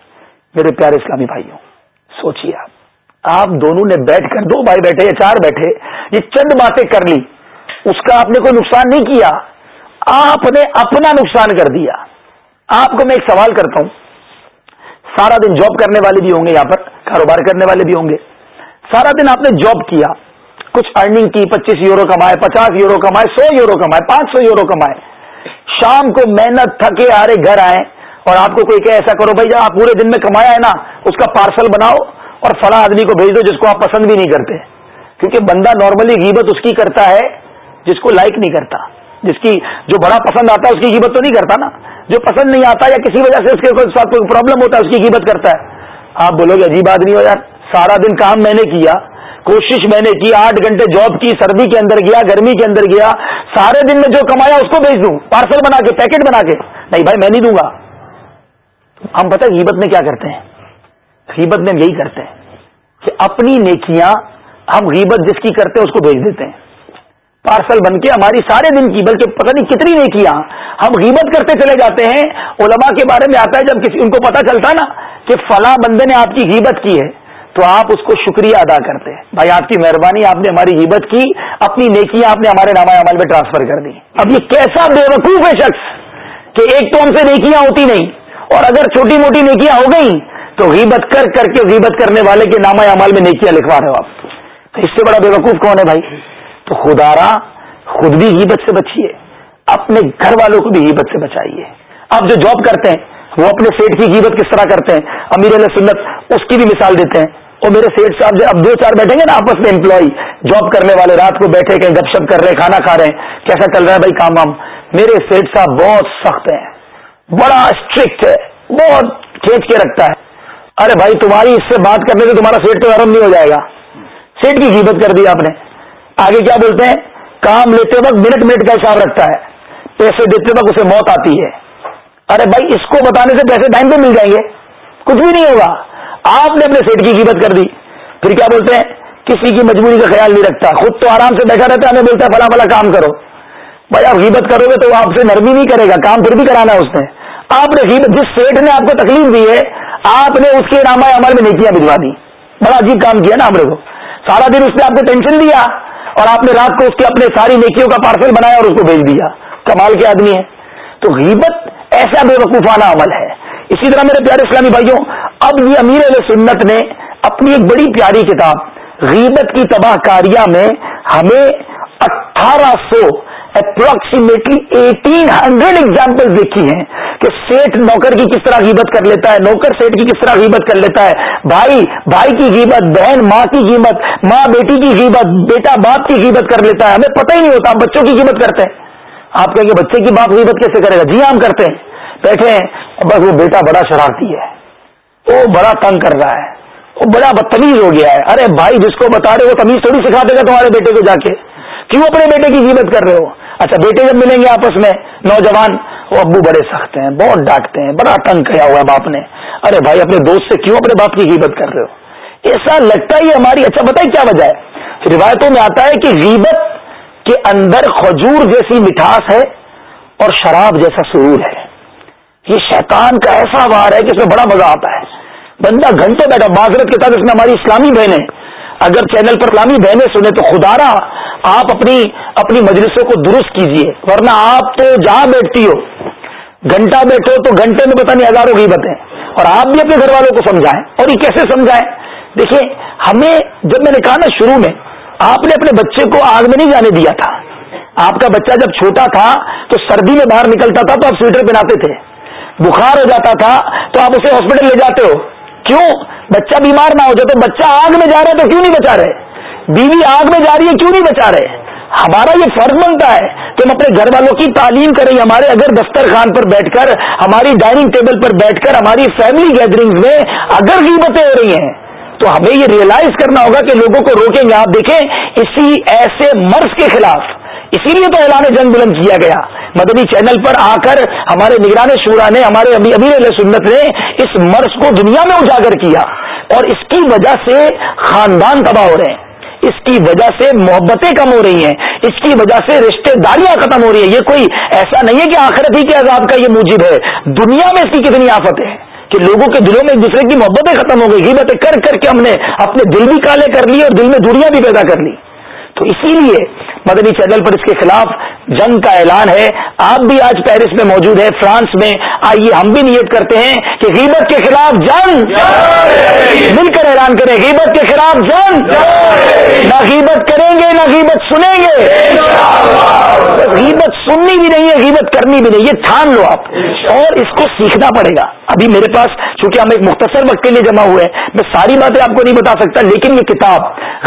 میرے پیارے اسلامی بھائیوں سوچیے آپ۔ آپ دونوں نے بیٹھ کر، دو بھائی بیٹھے یا چار بیٹھے، یہ چند باتیں کر لی۔ اس کا آپ نے کوئی نقصان نہیں کیا، آپ نے اپنا نقصان کر دیا۔ آپ کو میں ایک سوال کرتا ہوں۔ سارا دن جاب کرنے والے بھی ہوں گے یہاں پر، کاروبار کرنے والے بھی ہوں گے۔ سارا دن آپ نے جاب کیا۔ کچھ ارننگ کی، پچیس یورو کمائے، پچاس یورو کمائے، سو یورو کمائے، پانچ سو یورو کمائے۔ شام کو محنت، تھکے آرے گھر آئے اور آپ کو کوئی کہ ایسا کرو، بھائی جب آپ پورے دن میں کمایا ہے نا، اس کا پارسل بناؤ اور فلاں آدمی کو بھیج دو جس کو آپ پسند بھی نہیں کرتے۔ کیونکہ بندہ نارملی غیبت اس کی کرتا ہے جس کو لائک نہیں کرتا، جس کی جو بڑا پسند آتا ہے اس کی قیمت تو نہیں کرتا نا۔ جو پسند نہیں آتا یا کسی وجہ سے اس کے ساتھ کوئی پرابلم ہوتا ہے، اس کی قیمت کرتا ہے۔ آپ بولو گے، عجیب آدمی ہو یار۔ سارا دن کام میں نے کیا، کوشش میں نے کی، آٹھ گھنٹے جاب کی، سردی کے اندر گیا، گرمی کے اندر گیا۔ سارے دن میں جو کمایا اس کو بھیج دوں پارسل بنا کے پیکٹ بنا کے۔ نہیں بھائی، میں نہیں دوں گا۔ ہم پتہ غیبت میں کیا کرتے ہیں؟ غیبت میں یہی کرتے ہیں کہ اپنی نیکیاں ہم غیبت جس کی کرتے ہیں اس کو بھیج دیتے ہیں۔ پارسل بن کے ہماری سارے دن کی، بلکہ پتہ نہیں کتنی نیکیاں ہم غیبت کرتے چلے جاتے ہیں۔ علماء کے بارے میں آتا ہے جب کسی، ان کو پتا چلتا نا کہ فلاں بندے نے آپ کی غیبت کی ہے، تو آپ اس کو شکریہ ادا کرتے ہیں۔ بھائی، آپ کی مہربانی، آپ نے ہماری ہبت کی، اپنی نیکی آپ نے ہمارے نامہ عمل میں ٹرانسفر کر دی۔ اب یہ کیسا بے وقوف ہے شخص کہ ایک تو ہم سے نیکیاں ہوتی نہیں، اور اگر چھوٹی موٹی نیکیاں ہو گئی تو غیبت کر کر کے غیبت کرنے والے کے نامہ عمل میں نیکیاں لکھوا رہے ہو آپ۔ تو اس سے بڑا بے وقوف کون ہے بھائی؟ تو خدارا خود بھی غیبت سے بچیے، اپنے گھر والوں کو بھی غیبت سے بچائیے۔ آپ جو جاب کرتے ہیں، وہ اپنے سیٹ کی غیبت کس طرح کرتے ہیں؟ امیر علیہ سنت اس کی بھی مثال دیتے ہیں۔ اور میرے سیٹ صاحب اب دو چار بیٹھیں گے نا آپس میں امپلائی جاب کرنے والے رات کو بیٹھے کہیں گپ شپ کر رہے ہیں، کھانا کھا رہے ہیں، کیسا چل رہا ہے بھائی کام وام؟ میرے سیٹ صاحب بہت سخت ہیں۔ بڑا اسٹرکٹ ہے، بہت کھینچ کے رکھتا ہے۔ ارے بھائی، تمہاری اس سے بات کرنے سے تمہارا سیٹ تو آرام نہیں ہو جائے گا۔ سیٹ کی قیمت کر دی آپ نے۔ آگے کیا بولتے ہیں؟ کام لیتے وقت منٹ منٹ کا حساب رکھتا ہے۔ پیسے دیتے وقت اسے موت آتی ہے۔ ارے بھائی، اس کو بتانے سے پیسے ٹائم پہ مل جائیں گے۔ کچھ بھی نہیں ہوگا۔ آپ نے اپنے سیٹ کی قیمت کر دی۔ پھر کیا بولتے ہیں؟ کسی کی مجبوری کا خیال نہیں رکھتا۔ خود تو آرام سے بیٹھا رہتا ہے، ہمیں بولتا ہے، فلاں فلاں کام کرو۔ بھائی، آپ غیبت کرو گے تو آپ سے نرمی نہیں کرے گا۔ کام پھر بھی کرانا ہے اس نے۔ آپ نے غیبت جس سیٹ نے آپ کو تکلیف دی ہے، آپ نے اس کے نام عمل میں نیکیاں بھجوا دی بڑا عجیب کام کیا نا ہم کو سارا دن اس نے آپ کو ٹینشن دیا۔ اور آپ نے رات کو اس کے اپنے ساری نیکیوں کا پارسل بنایا اور اس کو بھیج دیا۔ کمال کے آدمی ہے تو غیبت ایسا بے وقوفانہ عمل ہے۔ اسی طرح میرے پیارے اسلامی بھائیوں، اب یہ امیر علیہ سنت نے اپنی ایک بڑی پیاری کتاب غیبت کی تباہ کاریاں میں ہمیں اٹھارہ سو اپروکسیمیٹلی ایٹین ہنڈریڈ ایگزامپل دیکھی ہیں کہ سیٹ نوکر کی کس طرح غیبت کر لیتا ہے، نوکر سیٹ کی کس طرح غیبت کر لیتا ہے۔ بھائی بھائی کی غیبت، بہن، ماں کی قیمت ماں بیٹی کی غیبت، بیٹا باپ کی غیبت کر لیتا ہے۔ ہمیں پتہ ہی نہیں ہوتا، ہم بچوں کی قیمت کرتے ہیں۔ آپ کہیں گے، بچے کی باپ غیبت کیسے کرے گا؟ جی ہاں، ہم کرتے ہیں۔ بیٹھے ہیں بس وہ بیٹا بڑا شرارتی ہے۔ وہ بڑا تنگ کر رہا ہے۔ وہ بڑا بدتمیز ہو گیا ہے۔ ارے بھائی، جس کو بتا رہے وہ تمیز تھوڑی سکھا دے گا تمہارے بیٹے کو جا کے۔ کیوں اپنے بیٹے کی قیمت کر رہے ہو؟ اچھا بیٹے جب ملیں گے آپس میں، نوجوان، وہ ابو بڑے سخت ہیں، بہت ڈانٹتے ہیں، بڑا تنگ کیا ہوا ہے باپ نے۔ ارے بھائی، اپنے دوست سے کیوں اپنے باپ کی قیمت کر رہے ہو؟ ایسا لگتا ہی ہماری۔ اچھا بتائیے کیا وجہ ہے؟ روایتوں میں آتا ہے کہ غیبت کے اندر کھجور جیسی مٹھاس ہے اور شراب جیسا سرور ہے۔ یہ شیطان کا ایسا وار ہے کہ اس میں بڑا مزہ آتا ہے۔ بندہ گھنٹے بیٹھا، معذرت کے ساتھ اس میں ہماری اسلامی بہنیں اگر چینل پر اسلامی بہنیں سنیں تو خدا را آپ اپنی اپنی مجلسوں کو درست کیجیے، ورنہ آپ تو جہاں بیٹھتی ہو، گھنٹہ بیٹھو تو گھنٹے میں پتہ نہیں ہزاروں کی بتیں اور آپ بھی اپنے گھر والوں کو سمجھائیں، اور یہ کیسے سمجھائیں؟ دیکھیں ہمیں جب میں نے کہا نا شروع میں، آپ نے اپنے بچے کو آگ میں نہیں جانے دیا تھا۔ آپ کا بچہ جب چھوٹا تھا تو سردی میں باہر نکلتا تھا تو آپ سویٹر پہناتے تھے۔ بخار ہو جاتا تھا تو آپ اسے ہاسپٹل لے جاتے ہو۔ کیوں؟ بچہ بیمار نہ ہو جائے تو بچہ آگ میں جا رہا ہے تو کیوں نہیں بچا رہے؟ بیوی آگ میں جا رہی ہے کیوں نہیں بچا رہے؟ ہمارا یہ فرض بنتا ہے کہ ہم اپنے گھر والوں کی تعلیم کریں، ہمارے اگر دسترخوان پر بیٹھ کر، ہماری ڈائننگ ٹیبل پر بیٹھ کر، ہماری فیملی گیدرنگ میں اگر قیمتیں ہو رہی ہیں، تو ہمیں یہ ریئلائز کرنا ہوگا کہ لوگوں کو روکیں۔ گے آپ دیکھیں، اسی ایسے مرض کے خلاف اسی لیے تو اعلان جنگ بلند کیا گیا۔ مدنی چینل پر آ کر ہمارے نگران شورا نے، ہمارے امیر علیہ سنت نے اس مرض کو دنیا میں اجاگر کیا اور اس کی وجہ سے خاندان تباہ ہو رہے ہیں۔ اس کی وجہ سے محبتیں کم ہو رہی ہیں۔ اس کی وجہ سے رشتے داریاں ختم ہو رہی ہیں۔ یہ کوئی ایسا نہیں ہے کہ آخرت ہی کے عذاب کا یہ موجب ہے۔ دنیا میں اس کی کتنی آفت ہے کہ لوگوں کے دلوں میں ایک دوسرے کی محبتیں ختم ہو گئی۔ غیبتیں کر کر کے ہم نے اپنے دل بھی کالے کر لی اور دل میں دنیا بھی پیدا کر لی۔ تو اسی لیے مدنی چینل پر اس کے خلاف جنگ کا اعلان ہے۔ آپ بھی آج پیرس میں موجود ہیں، فرانس میں۔ آئیے ہم بھی نیت کرتے ہیں کہ غیبت کے خلاف جنگ۔ مل کر اعلان کریں، غیبت کے خلاف جنگ۔ نہ غیبت کریں گے، نہ غیبت سنیں گے۔ غیبت سننی بھی نہیں ہے، غیبت کرنی بھی نہیں، یہ ٹھان لو آپ۔ اور اس کو سیکھنا پڑے گا۔ ابھی میرے پاس، چونکہ ہم ایک مختصر وقت کے لیے جمع ہوئے ہیں، میں ساری باتیں آپ کو نہیں بتا سکتا، لیکن یہ کتاب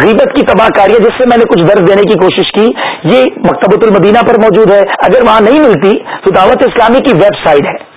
غیبت کی تباہ کاری ہے، جس سے میں نے کچھ درد دینے کی کوشش کی۔ یہ مکتبۃ المدینہ پر موجود ہے۔ اگر وہاں نہیں ملتی تو دعوت اسلامی کی ویب سائٹ ہے۔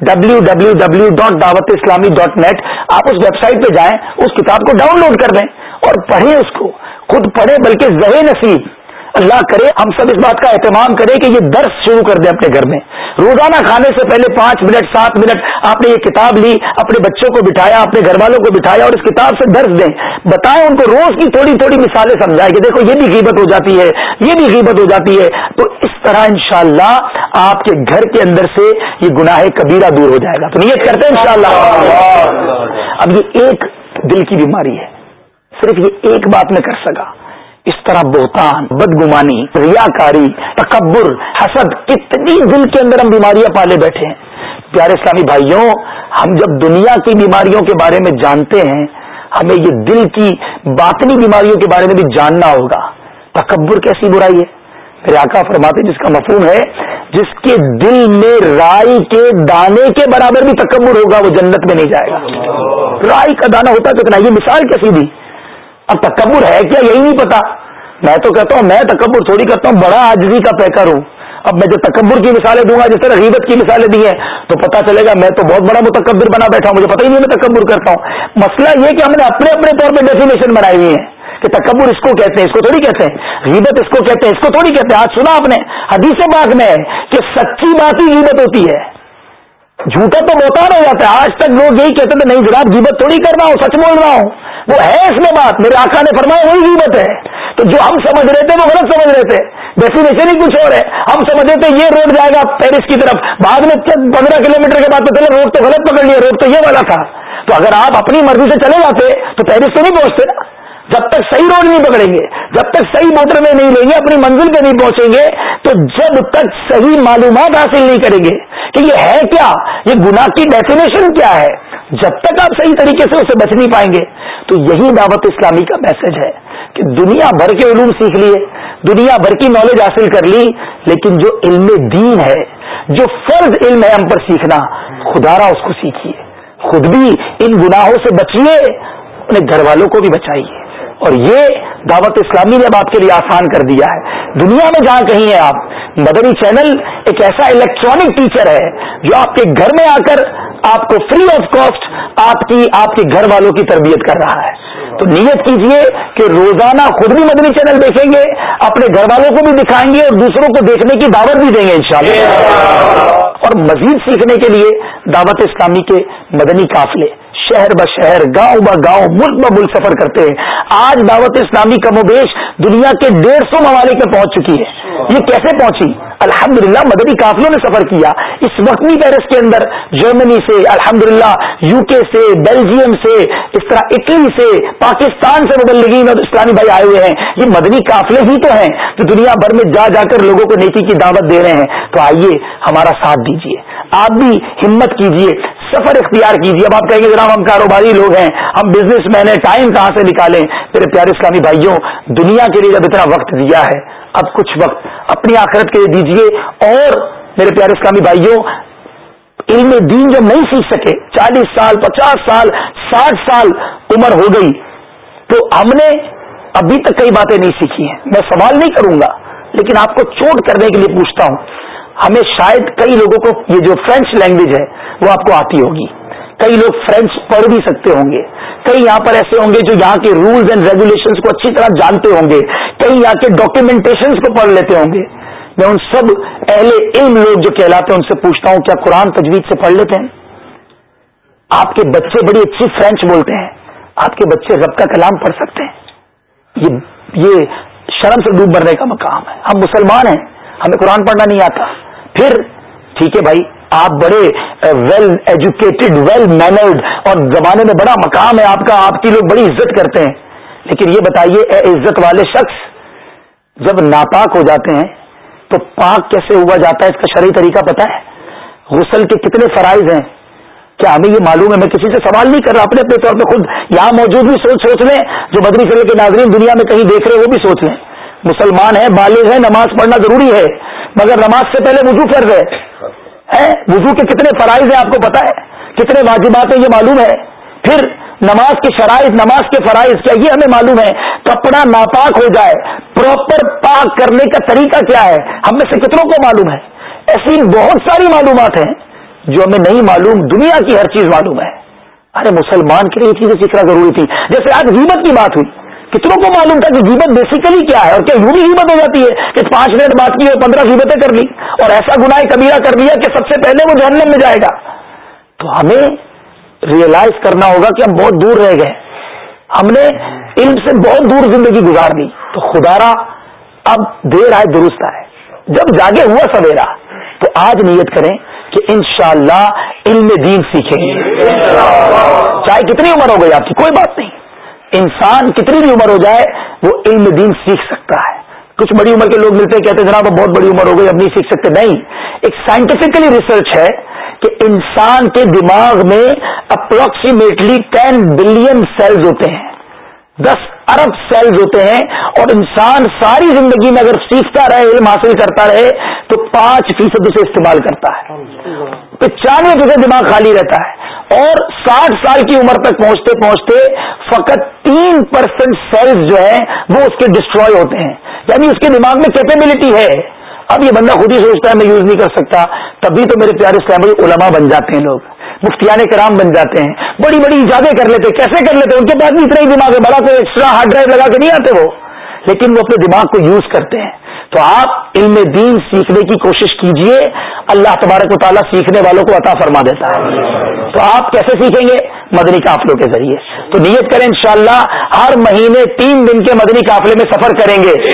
W W W dot Dawat Islami dot net آپ اس ویب سائٹ پہ جائیں، اس کتاب کو ڈاؤن لوڈ کر دیں اور پڑھیں اس کو۔ خود پڑھیں بلکہ زہ نصیب۔ اللہ کرے ہم سب اس بات کا اہتمام کریں کہ یہ درس شروع کر دیں اپنے گھر میں۔ روزانہ کھانے سے پہلے پانچ منٹ سات منٹ آپ نے یہ کتاب لی اپنے بچوں کو بٹھایا اپنے گھر والوں کو بٹھایا اور اس کتاب سے درس دیں۔ بتائیں ان کو روز کی تھوڑی تھوڑی مثالیں سمجھائیں کہ دیکھو یہ بھی غیبت ہو جاتی ہے یہ بھی غیبت ہو جاتی ہے۔ تو اس طرح انشاءاللہ آپ کے گھر کے اندر سے یہ گناہ کبیرہ دور ہو جائے گا۔ تو نیت کرتے ہیں انشاءاللہ۔ اب یہ ایک دل کی بیماری ہے صرف یہ ایک بات میں کر سکا۔ اس طرح بہتان، بدگمانی، ریاکاری، تکبر، حسد کتنی دل کے اندر ہم بیماریاں پالے بیٹھے ہیں۔ پیارے اسلامی بھائیوں، ہم جب دنیا کی بیماریوں کے بارے میں جانتے ہیں، ہمیں یہ دل کی باطنی بیماریوں کے بارے میں بھی جاننا ہوگا۔ تکبر کیسی برائی ہے؟ میرے آقا فرماتے جس کا مفہوم ہے، جس کے دل میں رائی کے دانے کے برابر بھی تکبر ہوگا، وہ جنت میں نہیں جائے گا۔ رائی کا دانا ہوتا ہے کتنا یہ مثال کیسی دی؟ اب تکبر ہے کیا یہی نہیں پتا؟ میں تو کہتا ہوں، میں تکبر تھوڑی کرتا ہوں، بڑا آجزی کا پیکر ہوں۔ اب میں جو تکبر کی مثالیں دوں گا، جس طرح غیبت کی مثالیں دی ہیں، تو پتا چلے گا میں تو بہت بڑا متکبر بنا بیٹھا ہوں۔ مجھے پتہ ہی نہیں میں تکبر کرتا ہوں۔ مسئلہ یہ کہ ہم نے اپنے اپنے طور پہ ڈیفینیشن بنائی ہوئی ہے کہ تکبر اس کو کہتے ہیں، اس کو تھوڑی کہتے ہیں۔ غیبت اس کو کہتے ہیں، اس کو تھوڑی کہتے ہیں۔ آج سنا آپ نے، حدیث باغ میں کہ سچی بات ہی غیبت ہوتی ہے۔ جھوٹا تو بہت ہو جاتا ہے۔ آج تک لوگ یہی کہتے تھے، نہیں جناب، غیبت تھوڑی کر رہا ہوں، سچ بول رہا ہوں۔ وہ ہے اس میں بات۔ میرے آقا نے فرمایا، وہی غیبت ہے۔ تو جو ہم سمجھ رہے تھے، وہ غلط سمجھ رہے تھے۔ ڈیفینیشن ہی کچھ اور ہے۔ ہم سمجھ رہے تھے، یہ روڈ جائے گا پیرس کی طرف۔ بعد میں پندرہ کلو میٹر کے بعد تو چلے، روڈ تو غلط پکڑ لیا، روڈ تو یہ والا تھا۔ تو اگر آپ اپنی مرضی سے چلے جاتے، تو پیرس تو نہیں پہنچتے۔ نا جب تک صحیح روڈ نہیں پکڑیں گے، جب تک صحیح موٹر میں نہیں لیں گے، اپنی منزل پہ نہیں پہنچیں گے، تو جب تک صحیح معلومات حاصل نہیں کریں گے۔ کہ یہ ہے کیا؟ یہ گناہ کی ڈیفینیشن کیا ہے؟ جب تک آپ صحیح طریقے سے اسے بچ نہیں پائیں گے، تو یہی دعوت اسلامی کا میسج ہے کہ دنیا بھر کے علوم سیکھ لیے، دنیا بھر کی نالج حاصل کر لی، لیکن جو علم دین ہے، جو فرض علم ہے ہم پر سیکھنا، خدا را اس کو سیکھیے۔ خود بھی ان گناہوں سے بچیے، اپنے گھر والوں کو بھی بچائیے۔ اور یہ دعوت اسلامی نے اب آپ کے لیے آسان کر دیا ہے۔ دنیا میں جہاں کہیں ہیں آپ مدنی چینل ایک ایسا الیکٹرانک ٹیچر ہے جو آپ کے گھر میں آ کر آپ کو فری آف کاسٹ آپ کی آپ کے گھر والوں کی تربیت کر رہا ہے۔ تو نیت کیجیے کہ روزانہ خود بھی مدنی چینل دیکھیں گے اپنے گھر والوں کو بھی دکھائیں گے اور دوسروں کو دیکھنے کی دعوت بھی دیں گے انشاءاللہ۔ اور مزید سیکھنے کے لیے دعوت اسلامی کے مدنی قافلے شہر ب شہر، گاؤں ب گاؤں، ملک ب ملک سفر کرتے ہیں۔ آج دعوت اسلامی کم و بیش دنیا کے ڈیڑھ سو ممالک میں پہنچ چکی ہے۔ یہ کیسے پہنچی؟ الحمدللہ مدنی قافلوں نے سفر کیا۔ اس وقتی پیرس کے اندر جرمنی سے، الحمدللہ یو کے سے، بیلجیم سے، اس طرح اٹلی سے، پاکستان سے مبلغین اور اسلامی بھائی آئے ہوئے ہیں۔ یہ مدنی قافلے ہی تو ہیں جو دنیا بھر میں جا جا کر لوگوں کو نیکی کی دعوت دے رہے ہیں۔ تو آئیے ہمارا ساتھ دیجیے آپ بھی ہمت کیجیے سفر اختیار کیجیے۔ اب آپ کہیں گے جناب، ہم کاروباری لوگ ہیں، ہم بزنس مین ہیں ٹائم کہاں سے نکالیں؟ میرے پیارے اسلامی بھائیوں، دنیا کے لیے جب اتنا وقت دیا ہے، اب کچھ وقت اپنی آخرت کے لیے دیجیے۔ اور میرے پیارے اسلامی بھائیوں، علم دین جب نہیں سیکھ سکے، چالیس سال، پچاس سال، ساٹھ سال عمر ہو گئی، تو ہم نے ابھی تک کئی باتیں نہیں سیکھی ہیں۔ میں سوال نہیں کروں گا، لیکن آپ کو چوٹ کرنے کے لیے پوچھتا ہوں۔ ہمیں شاید کئی لوگوں کو یہ جو فرینچ لینگویج ہے وہ آپ کو آتی ہوگی۔ کئی لوگ فرینچ پڑھ بھی سکتے ہوں گے۔ کئی یہاں پر ایسے ہوں گے جو یہاں کے رولز اینڈ ریگولیشنز کو اچھی طرح جانتے ہوں گے۔ کئی یہاں کے ڈاکیومنٹیشن کو پڑھ لیتے ہوں گے۔ میں ان سب اہل علم لوگ جو کہلاتے ہیں، ان سے پوچھتا ہوں، کیا قرآن تجوید سے پڑھ لیتے ہیں؟ آپ کے بچے بڑی اچھی فرینچ بولتے ہیں۔ آپ کے بچے رب کا کلام پڑھ سکتے ہیں۔ یہ یہ شرم سے ڈوب مرنے کا مقام ہے۔ ہم مسلمان ہیں۔ ہمیں قرآن پڑھنا نہیں آتا۔ پھر ٹھیک ہے بھائی، آپ بڑے ویل ایجوکیٹڈ ویل مینرڈ اور زمانے میں بڑا مقام ہے آپ کا، آپ کی لوگ بڑی عزت کرتے ہیں۔ لیکن یہ بتائیے، اے عزت والے شخص جب ناپاک ہو جاتے ہیں تو پاک کیسے ہوا جاتا ہے، اس کا شرعی طریقہ پتا ہے؟ غسل کے کتنے فرائض ہیں؟ کیا ہمیں یہ معلوم ہے؟ میں کسی سے سوال نہیں کر رہا، اپنے اپنے طور پہ خود یہاں موجود بھی سوچ سوچ لیں۔ جو بدری شرح کے ناظرین دنیا میں کہیں دیکھ رہے وہ بھی سوچ لیں۔ مسلمان ہے بالغ ہے نماز پڑھنا ضروری ہے، مگر نماز سے پہلے وضو فرض ہے وضو کے کتنے فرائض ہیں آپ کو پتا ہے؟ کتنے واجبات ہیں، یہ معلوم ہے۔ پھر نماز کے شرائط، نماز کے فرائض کیا؟ یہ ہمیں معلوم ہے۔ کپڑا ناپاک ہو جائے پراپر پاک کرنے کا طریقہ کیا ہے؟ ہم میں سے کتنوں کو معلوم ہے؟ ایسی بہت ساری معلومات ہیں جو ہمیں نہیں معلوم، دنیا کی ہر چیز معلوم ہے۔ ارے مسلمان کے لیے یہ چیزیں سیکھنا ضروری تھی۔ جیسے آج غیبت کی بات ہوئی۔ کتنوں کو معلوم تھا کہ غیبت بیسیکلی کیا ہے اور کیا یوں بھی غیبت ہو جاتی ہے کہ پانچ منٹ بات کی اور پندرہ غیبتیں کر لی اور ایسا گناہ کبیرہ کر لیا کہ سب سے پہلے وہ جہنم میں جائے گا۔ تو ہمیں ریئلائز کرنا ہوگا کہ ہم بہت دور رہ گئے۔ ہم نے علم سے بہت دور زندگی گزار دی۔ تو خدا را اب دیر آئے، درست آئے۔ جب جاگے ہوا سویرا، تو آج نیت کریں کہ انشاءاللہ علم دین سیکھیں۔ گے چاہے کتنی عمر ہو گئی آپ کی، کوئی بات نہیں۔ انسان کتنی بھی عمر ہو جائے، وہ علم دین سیکھ سکتا ہے۔ کچھ بڑی عمر کے لوگ ملتے ہیں، کہتے ہیں، جناب بہت بڑی عمر ہو گئی، اب نہیں سیکھ سکتے۔ نہیں، ایک سائنٹیفکلی ریسرچ ہے کہ انسان کے دماغ میں اپروکسیمیٹلی ٹین بلین سیلز ہوتے ہیں۔ دس ارب سیلز ہوتے ہیں اور انسان ساری زندگی میں اگر سیکھتا رہے، علم حاصل کرتا رہے، تو پانچ فیصد اسے استعمال کرتا ہے۔ پچانوے فیصد دماغ خالی رہتا ہے۔ اور ساٹھ سال کی عمر تک پہنچتے پہنچتے فقط تین پرسینٹ سیلز جو ہیں، وہ اس کے ڈسٹروائے ہوتے ہیں۔ یعنی اس کے دماغ میں کیپیبلٹی ہے۔ اب یہ بندہ خود ہی سوچتا ہے، میں یوز نہیں کر سکتا۔ تبھی تو میرے پیارے اسلام علماء بن جاتے ہیں لوگ۔ مفتیان کرام بن جاتے ہیں۔ بڑی بڑی ایجادیں کر لیتے، کیسے کر لیتے؟ ان کے پاس بھی اتنا ہی دماغ ہے بڑا کوئی ایکسٹرا ہارڈ ڈرائیو لگا کے نہیں آتے وہ۔ لیکن وہ اپنے دماغ کو یوز کرتے ہیں۔ تو آپ علم دین سیکھنے کی کوشش کیجیے اللہ تبارک و تعالیٰ سیکھنے والوں کو عطا فرما دیتا ہے۔ تو آپ کیسے سیکھیں گے؟ مدنی قافلوں کے ذریعے۔ تو نیت کریں انشاءاللہ ہر مہینے تین دن کے مدنی قافلے میں سفر کریں گے۔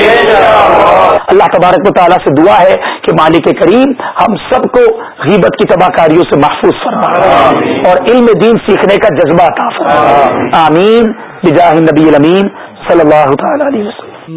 اللہ تبارک و تعالیٰ سے دعا ہے کہ مالک کریم ہم سب کو غیبت کی تباہ کاریوں سے محفوظ فرما۔ اور علم دین سیکھنے کا جذبہ عطا فرما۔ آمین۔ بجاہ نبی الامین صلی اللہ تعالی علیہ وسلم۔